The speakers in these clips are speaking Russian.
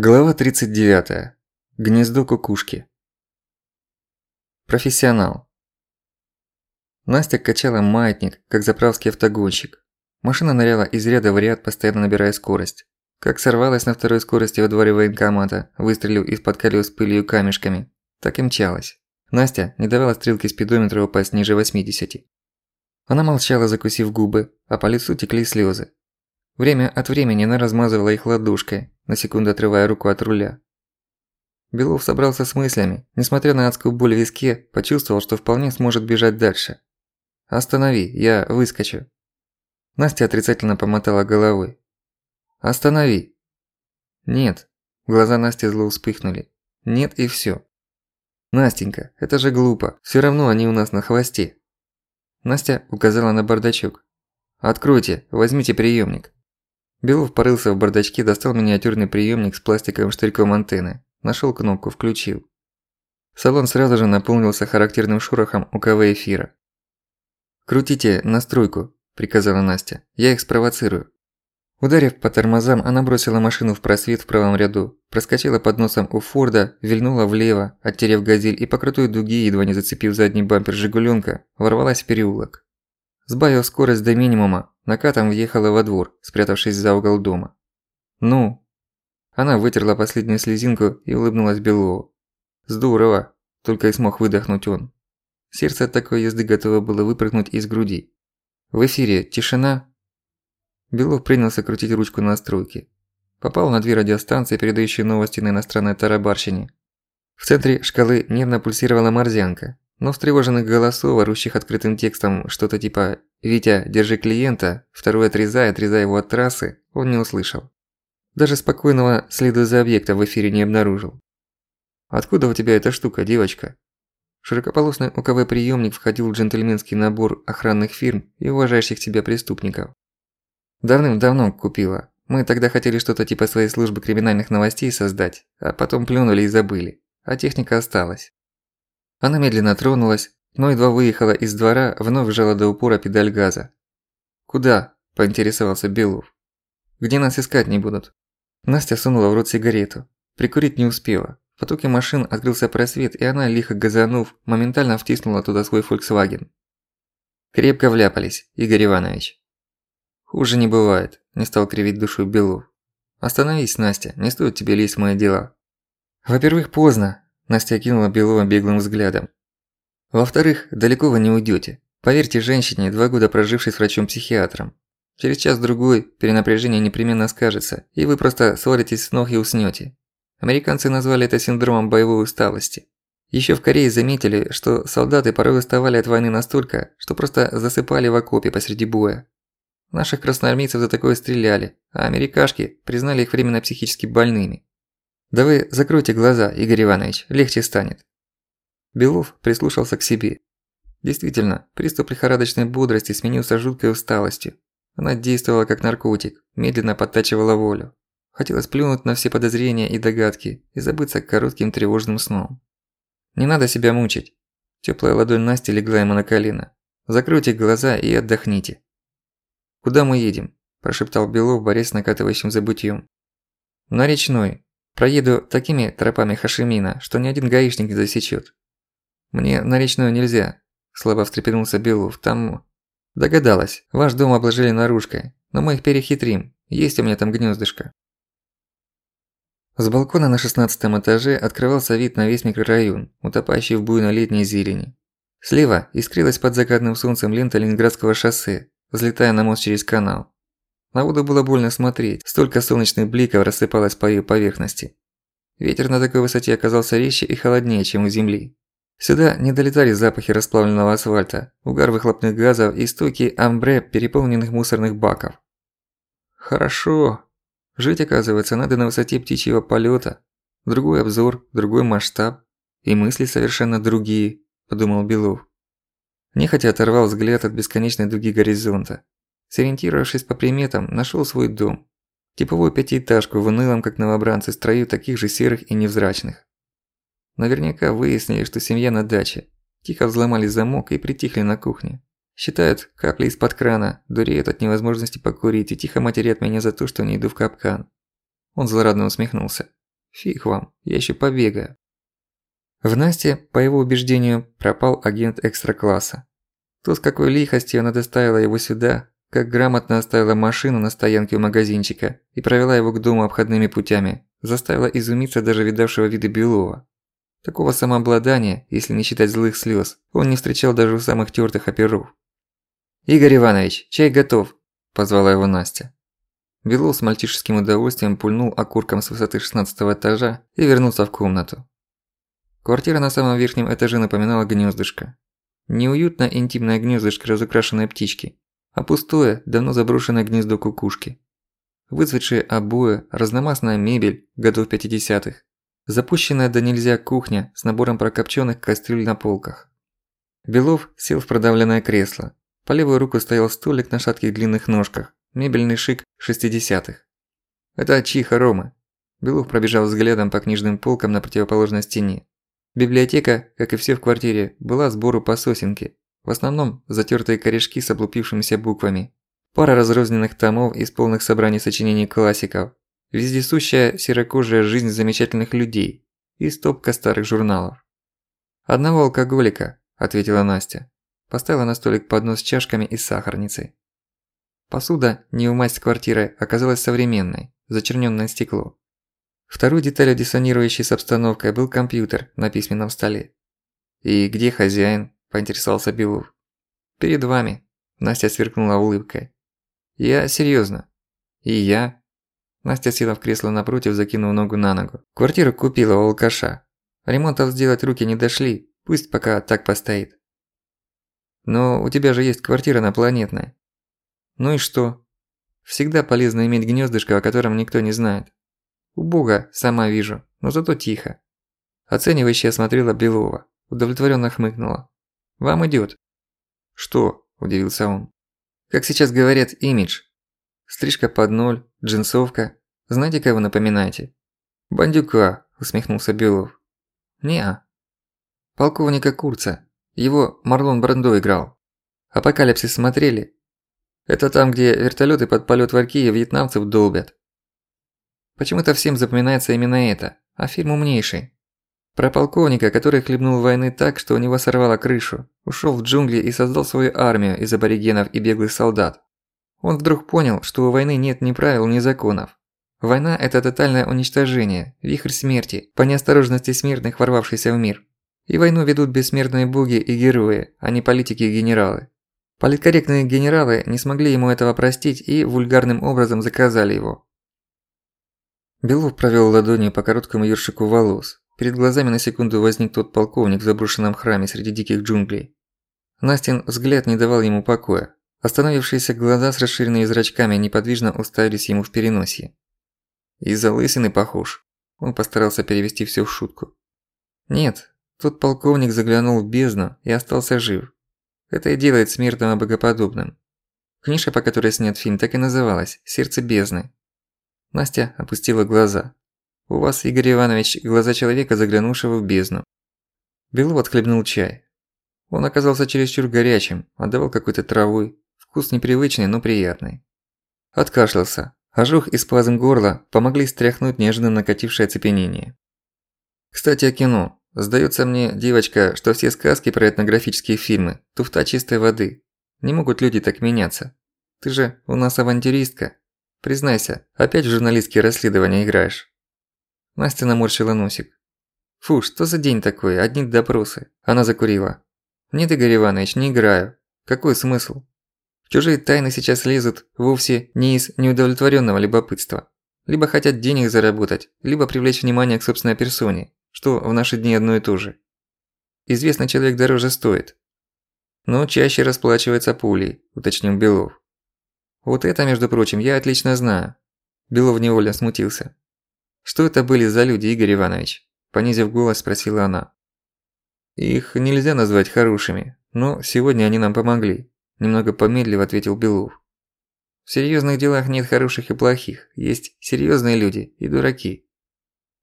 Глава 39. Гнездо кукушки. Профессионал. Настя качала маятник, как заправский автогонщик. Машина ныряла из ряда в ряд, постоянно набирая скорость. Как сорвалась на второй скорости во дворе военкомата, выстрелив из-под колёс пылью камешками, так и мчалась. Настя не давала стрелке спидометра упасть ниже 80. Она молчала, закусив губы, а по лицу текли слёзы. Время от времени она размазывала их ладошкой, на секунду отрывая руку от руля. Белов собрался с мыслями, несмотря на адскую боль в виске, почувствовал, что вполне сможет бежать дальше. «Останови, я выскочу». Настя отрицательно помотала головой. «Останови». «Нет». Глаза Насти зло вспыхнули. «Нет и всё». «Настенька, это же глупо, всё равно они у нас на хвосте». Настя указала на бардачок. «Откройте, возьмите приёмник». Белов порылся в бардачке, достал миниатюрный приемник с пластиковым штырьком антенны. Нашел кнопку, включил. Салон сразу же наполнился характерным шорохом УКВ эфира. «Крутите настройку», – приказала Настя. «Я их спровоцирую». Ударив по тормозам, она бросила машину в просвет в правом ряду, проскочила под носом у Форда, вильнула влево, оттерев газель и по крутой дуге, едва не зацепив задний бампер «Жигуленка», ворвалась в переулок. Сбавив скорость до минимума, накатом въехала во двор, спрятавшись за угол дома. «Ну?» Она вытерла последнюю слезинку и улыбнулась Белову. «Здорово!» – только и смог выдохнуть он. Сердце от такой езды готово было выпрыгнуть из груди. В эфире тишина. Белов принялся крутить ручку настройки. Попал на две радиостанции, передающие новости на иностранной тарабарщине. В центре шкалы нервно пульсировала морзянка. Но встревоженных голосов, орущих открытым текстом что-то типа «Витя, держи клиента, второй отрезай, отрезай его от трассы», он не услышал. Даже спокойного следуя за объектом в эфире не обнаружил. «Откуда у тебя эта штука, девочка?» Широкополосный УКВ-приемник входил в джентльменский набор охранных фирм и уважающих тебя преступников. Давным-давно купила. Мы тогда хотели что-то типа своей службы криминальных новостей создать, а потом плюнули и забыли. А техника осталась. Она медленно тронулась, но едва выехала из двора, вновь вжала до упора педаль газа. «Куда?» – поинтересовался Белов. «Где нас искать не будут?» Настя сунула в рот сигарету. Прикурить не успела. В потоке машин открылся просвет, и она, лихо газанув, моментально втиснула туда свой Volkswagen. Крепко вляпались, Игорь Иванович. Хуже не бывает, не стал кривить душу Белов. Остановись, Настя, не стоит тебе лезть в мои дела. Во-первых, поздно, Настя окинула Белова беглым взглядом. Во-вторых, далеко вы не уйдете. Поверьте женщине, два года прожившей с врачом-психиатром. Через час-другой перенапряжение непременно скажется, и вы просто свалитесь с ног и уснете. Американцы назвали это синдромом боевой усталости. Еще в Корее заметили, что солдаты порой уставали от войны настолько, что просто засыпали в окопе посреди боя. Наших красноармейцев за такое стреляли, а америкашки признали их временно психически больными. Да вы закройте глаза, Игорь Иванович, легче станет. Белов прислушался к себе. Действительно, приступ лихорадочной бодрости сменился жуткой усталостью. Она действовала как наркотик, медленно подтачивала волю. Хотелось плюнуть на все подозрения и догадки и забыться коротким тревожным сном. Не надо себя мучить. Тёплая ладонь Насти легла ему на колено. Закройте глаза и отдохните. «Куда мы едем?» – прошептал Белов, борясь с накатывающим забытьем. «На речной. Проеду такими тропами Хашимина, что ни один гаишник не засечет. Мне на речную нельзя, слабо встрепенулся Белов. Там догадалась. Ваш дом обложили наружкой, но мы их перехитрим. Есть у меня там гнездышко. С балкона на шестнадцатом этаже открывался вид на весь микрорайон, утопающий в буйно летней зелени. Слева искрилась под закатным солнцем лента Ленинградского шоссе, взлетая на мост через канал. На воду было больно смотреть, столько солнечных бликов рассыпалось по ее поверхности. Ветер на такой высоте оказался резче и холоднее, чем у земли. Сюда не долетали запахи расплавленного асфальта, угар выхлопных газов и стойкий амбре переполненных мусорных баков. Хорошо. Жить, оказывается, надо на высоте птичьего полета. Другой обзор, другой масштаб. И мысли совершенно другие, подумал Белов. Нехотя оторвал взгляд от бесконечной дуги горизонта. Сориентировавшись по приметам, нашел свой дом. Типовую пятиэтажку в унылом, как новобранцы, строю таких же серых и невзрачных. Наверняка выяснили, что семья на даче. Тихо взломали замок и притихли на кухне. Считают капли из-под крана, дуреют от невозможности покурить и тихо матерят меня за то, что не иду в капкан. Он злорадно усмехнулся. Фиг вам, я ещё побегаю. В Насте, по его убеждению, пропал агент экстра-класса. То, с какой лихостью она доставила его сюда, как грамотно оставила машину на стоянке у магазинчика и провела его к дому обходными путями, заставила изумиться даже видавшего виды Белова. Такого самообладания, если не считать злых слез, он не встречал даже у самых тёртых оперов. «Игорь Иванович, чай готов!» – позвала его Настя. Белов с мальчишеским удовольствием пульнул окурком с высоты 16 этажа и вернулся в комнату. Квартира на самом верхнем этаже напоминала гнездышко. Неуютно интимное гнездышко разукрашенной птички, а пустое, давно заброшенное гнездо кукушки. Выцветшие обои, разномастная мебель годов 50-х, запущенная до нельзя кухня с набором прокопченных кастрюль на полках. Белов сел в продавленное кресло. По левую руку стоял столик на шатких длинных ножках, мебельный шик 60-х. Это чиха Ромы. Белов пробежал взглядом по книжным полкам на противоположной стене. Библиотека, как и все в квартире, была сбору по сосенке. В основном затертые корешки с облупившимися буквами. Пара разрозненных томов из полных собраний сочинений классиков. Вездесущая серокожая жизнь замечательных людей. И стопка старых журналов. «Одного алкоголика», – ответила Настя. Поставила на столик поднос с чашками и сахарницей. Посуда, не в масть квартиры, оказалась современной, зачернённое стекло. Второй деталью, диссонирующей с обстановкой, был компьютер на письменном столе. «И где хозяин?» – поинтересовался Белов. «Перед вами», – Настя сверкнула улыбкой. «Я серьёзно». «И я?» Настя села в кресло напротив, закинув ногу на ногу. Квартиру купила у алкаша. Ремонтов сделать руки не дошли, пусть пока так постоит. Но у тебя же есть квартира на Планетной. Ну и что? Всегда полезно иметь гнездышко, о котором никто не знает. Убого, сама вижу, но зато тихо. Оценивающе осмотрела Белова, удовлетворенно хмыкнула. «Вам идёт». «Что?» – удивился он. «Как сейчас говорят, имидж. Стрижка под ноль, джинсовка. Знаете, кого напоминаете?» «Бандюка», – усмехнулся Белов. «Не-а». «Полковника Курца. Его Марлон Брандо играл. Апокалипсис смотрели?» «Это там, где вертолеты под полет в вьетнамцев долбят. Почему-то всем запоминается именно это, а фильм умнейший. Про полковника, который хлебнул войны так, что у него сорвало крышу, ушел в джунгли и создал свою армию из аборигенов и беглых солдат. Он вдруг понял, что у войны нет ни правил, ни законов. Война – это тотальное уничтожение, вихрь смерти, по неосторожности смертных, ворвавшийся в мир. И войну ведут бессмертные боги и герои, а не политики и генералы. Политкорректные генералы не смогли ему этого простить и вульгарным образом заказали его. Белов провёл ладонью по короткому ёршику волос. Перед глазами на секунду возник тот полковник в заброшенном храме среди диких джунглей. Настин взгляд не давал ему покоя. Остановившиеся глаза с расширенными зрачками неподвижно уставились ему в переносье. «Из-за лысины похож». Он постарался перевести всё в шутку. «Нет, тот полковник заглянул в бездну и остался жив. Это и делает смертного богоподобным. Книжка, по которой снят фильм, так и называлась «Сердце бездны». Настя опустила глаза. «У вас, Игорь Иванович, глаза человека, заглянувшего в бездну». Белов отхлебнул чай. Он оказался чересчур горячим, отдавал какой-то травой. Вкус непривычный, но приятный. Откашлялся. Ожог и спазм горла помогли стряхнуть неожиданно накатившее оцепенение. Кстати, о кино. Сдается мне, девочка, что все сказки про этнографические фильмы – туфта чистой воды. Не могут люди так меняться. Ты же у нас авантюристка, Признайся, опять в журналистские расследования играешь?» Настя наморщила носик. «Фу, что за день такой, одни допросы». Она закурила. «Нет, Игорь Иванович, не играю. Какой смысл? Чужие тайны сейчас лезут вовсе не из неудовлетворенного любопытства. Либо хотят денег заработать, либо привлечь внимание к собственной персоне, что в наши дни одно и то же. Известный человек дороже стоит. Но чаще расплачивается пулей, уточнил Белов. Вот это, между прочим, я отлично знаю. Белов невольно смутился. Что это были за люди, Игорь Иванович? Понизив голос, спросила она. Их нельзя назвать хорошими, но сегодня они нам помогли. Немного помедлив ответил Белов. В серьёзных делах нет хороших и плохих, есть серьёзные люди и дураки.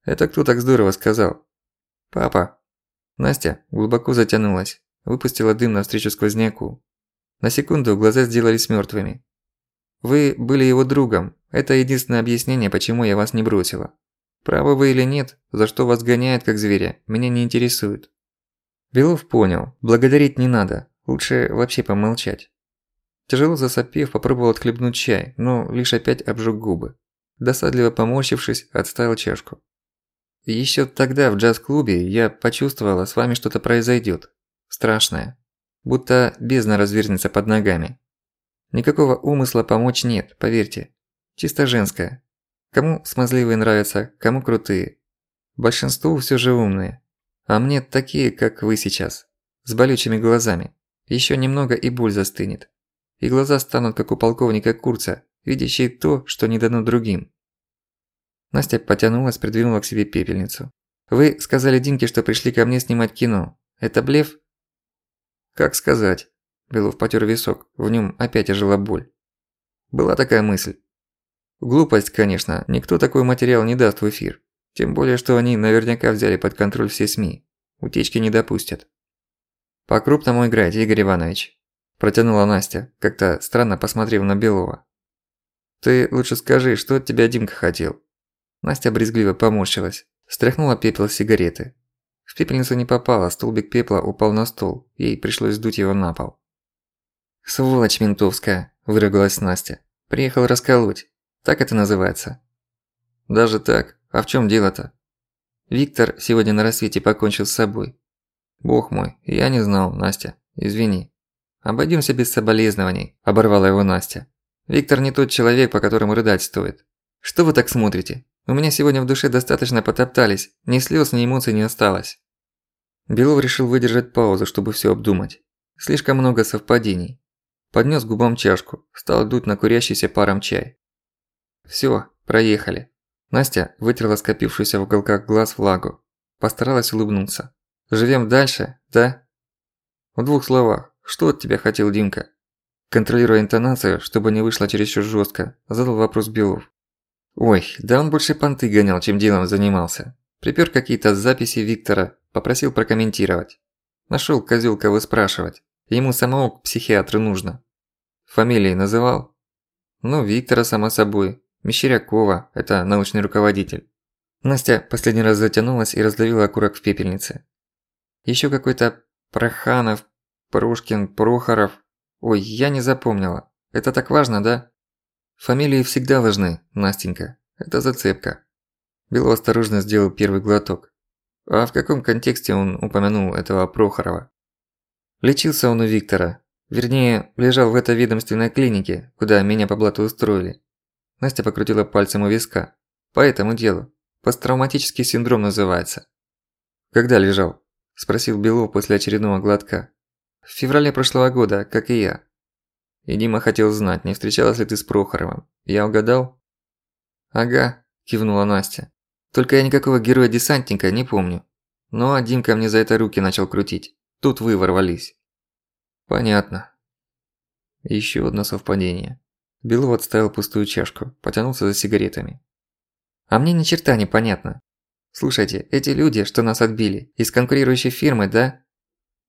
Это кто так здорово сказал? Папа. Настя глубоко затянулась, выпустила дым навстречу сквозняку. На секунду глаза сделались мёртвыми. Вы были его другом. Это единственное объяснение, почему я вас не бросила. Правы вы или нет, за что вас гоняют как зверя, меня не интересует. Белов понял, благодарить не надо, лучше вообще помолчать. Тяжело засопев, попробовал отхлебнуть чай, но лишь опять обжег губы. Досадливо поморщившись, отставил чашку. Еще тогда в джаз-клубе я почувствовала, с вами что-то произойдет. Страшное. Будто бездна развернется под ногами. Никакого умысла помочь нет, поверьте. Чисто женское. Кому смазливые нравятся, кому крутые. Большинству все же умные. А мне такие, как вы сейчас. С болючими глазами. Еще немного и боль застынет. И глаза станут, как у полковника Курца, видящие то, что не дано другим. Настя потянулась, придвинула к себе пепельницу. «Вы сказали Димке, что пришли ко мне снимать кино. Это блеф?» «Как сказать?» Белов потер висок, в нем опять ожила боль. Была такая мысль. Глупость, конечно, никто такой материал не даст в эфир. Тем более, что они наверняка взяли под контроль все СМИ. Утечки не допустят. «По-крупному играть, Игорь Иванович», – протянула Настя, как-то странно посмотрев на Белова. «Ты лучше скажи, что от тебя Димка хотел?» Настя брезгливо поморщилась, стряхнула пепел сигареты. В пепельницу не попала, столбик пепла упал на стол, ей пришлось сдуть его на пол. «Сволочь ментовская», – выругалась Настя. «Приехал расколоть. Так это называется». «Даже так? А в чем дело-то?» Виктор сегодня на рассвете покончил с собой. «Бог мой, я не знал, Настя. Извини». «Обойдёмся без соболезнований», – оборвала его Настя. «Виктор не тот человек, по которому рыдать стоит. Что вы так смотрите? У меня сегодня в душе достаточно потоптались, ни слез, ни эмоций не осталось». Белов решил выдержать паузу, чтобы всё обдумать. Слишком много совпадений. Поднес губам чашку, стал дуть на курящийся паром чай. Всё, проехали. Настя вытерла скопившуюся в уголках глаз влагу. Постаралась улыбнуться. Живем дальше, да? В двух словах, что от тебя хотел Димка? Контролируя интонацию, чтобы не вышло чересчур жестко, задал вопрос Белов. Ой, да он больше понты гонял, чем делом занимался. Припер какие-то записи Виктора, попросил прокомментировать. Нашел козёл кого спрашивать. Ему самому к психиатру нужно. Фамилии называл? Ну, Виктора, само собой. Мещерякова, это научный руководитель. Настя последний раз затянулась и раздавила окурок в пепельнице. Ещё какой-то Проханов, Прушкин, Прохоров. Ой, я не запомнила. Это так важно, да? Фамилии всегда важны, Настенька. Это зацепка. Бело осторожно сделал первый глоток. А в каком контексте он упомянул этого Прохорова? Лечился он у Виктора, Вернее, лежал в этой ведомственной клинике, куда меня по блату устроили. Настя покрутила пальцем у виска. По этому делу. Посттравматический синдром называется. Когда лежал? Спросил Белов после очередного глотка. В феврале прошлого года, как и я. И Дима хотел знать, не встречалась ли ты с Прохоровым. Я угадал? Ага, кивнула Настя. Только я никакого героя-десантника не помню. Ну а Димка мне за это руки начал крутить. Тут вы ворвались. Понятно. Еще одно совпадение. Белов отставил пустую чашку, потянулся за сигаретами. А мне ни черта не понятно. Слушайте, эти люди, что нас отбили, из конкурирующей фирмы, да?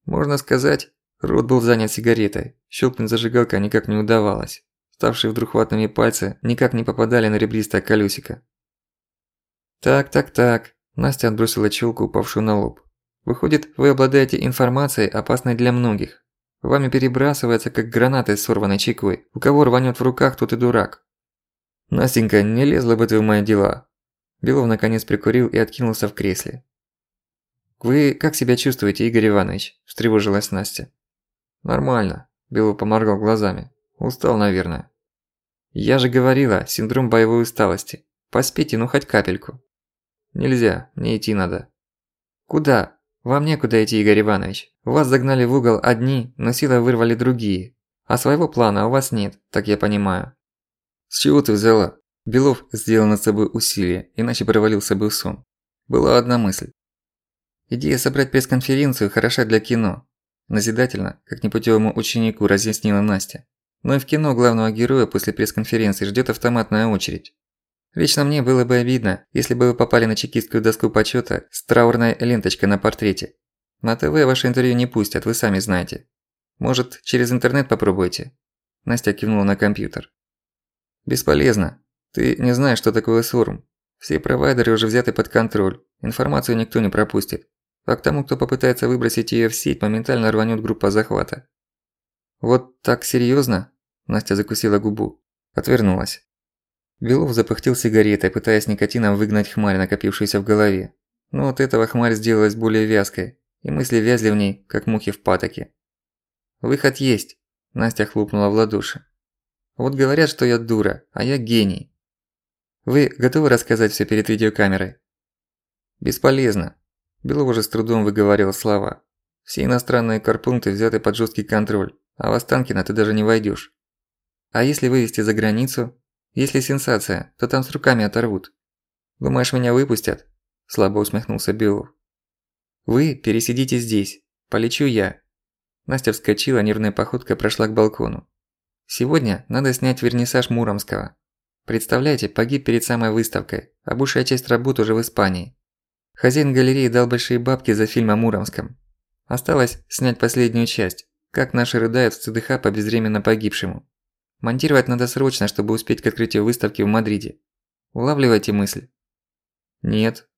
Можно сказать, рот был занят сигаретой, щелкнуть зажигалкой никак не удавалось. Ставшие вдруг ватными пальцы никак не попадали на ребристое колёсико. Так, так, так. Настя отбросила челку, упавшую на лоб. Выходит, вы обладаете информацией, опасной для многих. Вами перебрасывается, как гранаты с сорванной чекой. У кого рванет в руках, тот и дурак. Настенька, не лезла бы ты в мои дела. Белов наконец прикурил и откинулся в кресле. «Вы как себя чувствуете, Игорь Иванович?» – встревожилась Настя. «Нормально», – Белов поморгал глазами. «Устал, наверное». «Я же говорила, синдром боевой усталости. Поспите, ну хоть капельку». «Нельзя, мне идти надо». «Куда?» Вам некуда идти, Игорь Иванович. Вас загнали в угол одни, но силой вырвали другие. А своего плана у вас нет, так я понимаю. С чего ты взяла? Белов сделал над собой усилие, иначе провалился бы в сон. Была одна мысль. Идея собрать пресс-конференцию хороша для кино. Назидательно, как непутевому ученику разъяснила Настя. Но и в кино главного героя после пресс-конференции ждет автоматная очередь. Лично мне было бы обидно, если бы вы попали на чекистскую доску почёта с траурной ленточкой на портрете. На ТВ ваше интервью не пустят, вы сами знаете. Может, через интернет попробуйте?» Настя кивнула на компьютер. «Бесполезно. Ты не знаешь, что такое СУРМ. Все провайдеры уже взяты под контроль, информацию никто не пропустит. А к тому, кто попытается выбросить её в сеть, моментально рванёт группа захвата. Вот так серьёзно? Настя закусила губу. Отвернулась. Белов запыхтел сигаретой, пытаясь никотином выгнать хмарь, накопившуюся в голове. Но от этого хмарь сделалась более вязкой, и мысли вязли в ней, как мухи в патоке. «Выход есть», – Настя хлопнула в ладоши. «Вот говорят, что я дура, а я гений. Вы готовы рассказать всё перед видеокамерой?» «Бесполезно», – Белов уже с трудом выговаривал слова. «Все иностранные карпункты взяты под жесткий контроль, а в Останкино ты даже не войдёшь. А если вывести за границу? Если сенсация, то там с руками оторвут. Думаешь, меня выпустят?» Слабо усмехнулся Белов. «Вы пересидите здесь. Полечу я». Настя вскочила, нервной походкой прошла к балкону. «Сегодня надо снять вернисаж Муромского. Представляете, погиб перед самой выставкой, а большая часть работ уже в Испании. Хозяин галереи дал большие бабки за фильм о Муромском. Осталось снять последнюю часть, как наши рыдают в ЦДХ по безвременно погибшему. Монтировать надо срочно, чтобы успеть к открытию выставки в Мадриде. Улавливаете мысль? Нет.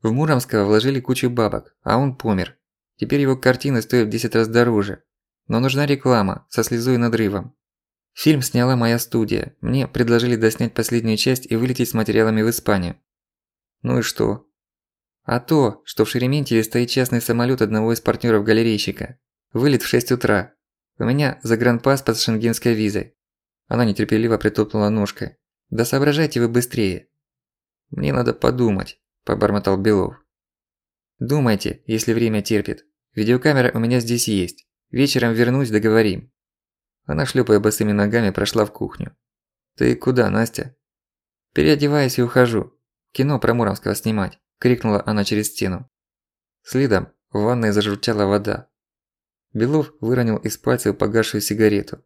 В Муромского вложили кучу бабок, а он помер. Теперь его картины стоят в 10 раз дороже. Но нужна реклама, со слезой и надрывом. Фильм сняла моя студия. Мне предложили доснять последнюю часть и вылететь с материалами в Испанию. Ну и что? А то, что в Шереметьеве стоит частный самолёт одного из партнёров галерейщика. Вылет в 6 утра. У меня загранпаспорт с шенгенской визой. Она нетерпеливо притопнула ножкой. Да соображайте вы быстрее. Мне надо подумать, побормотал Белов. Думайте, если время терпит. Видеокамера у меня здесь есть. Вечером вернусь, договорим. Она, шлепая босыми ногами, прошла в кухню. Ты куда, Настя? Переодеваюсь и ухожу. Кино про Муромского снимать, крикнула она через стену. Следом в ванной зажурчала вода. Белов выронил из пальцев погасшую сигарету.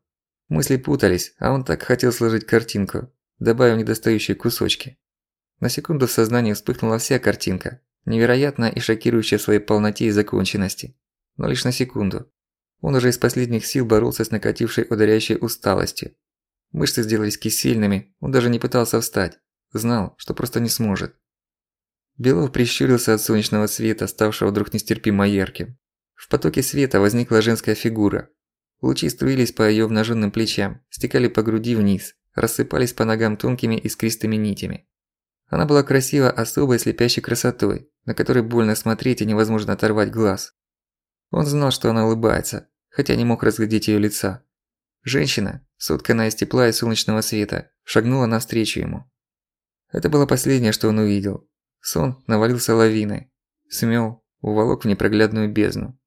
Мысли путались, а он так хотел сложить картинку, добавив недостающие кусочки. На секунду в сознании вспыхнула вся картинка, невероятная и шокирующая в своей полноте и законченности. Но лишь на секунду. Он уже из последних сил боролся с накатившей ударяющей усталостью. Мышцы сделались кисельными, он даже не пытался встать. Знал, что просто не сможет. Белов прищурился от солнечного света, ставшего вдруг нестерпимо ярким. В потоке света возникла женская фигура. Лучи струились по её обнаженным плечам, стекали по груди вниз, рассыпались по ногам тонкими искристыми нитями. Она была красива особой слепящей красотой, на которой больно смотреть и невозможно оторвать глаз. Он знал, что она улыбается, хотя не мог разглядеть её лица. Женщина, сотканная из тепла и солнечного света, шагнула навстречу ему. Это было последнее, что он увидел. Сон навалился лавиной, смел, уволок в непроглядную бездну.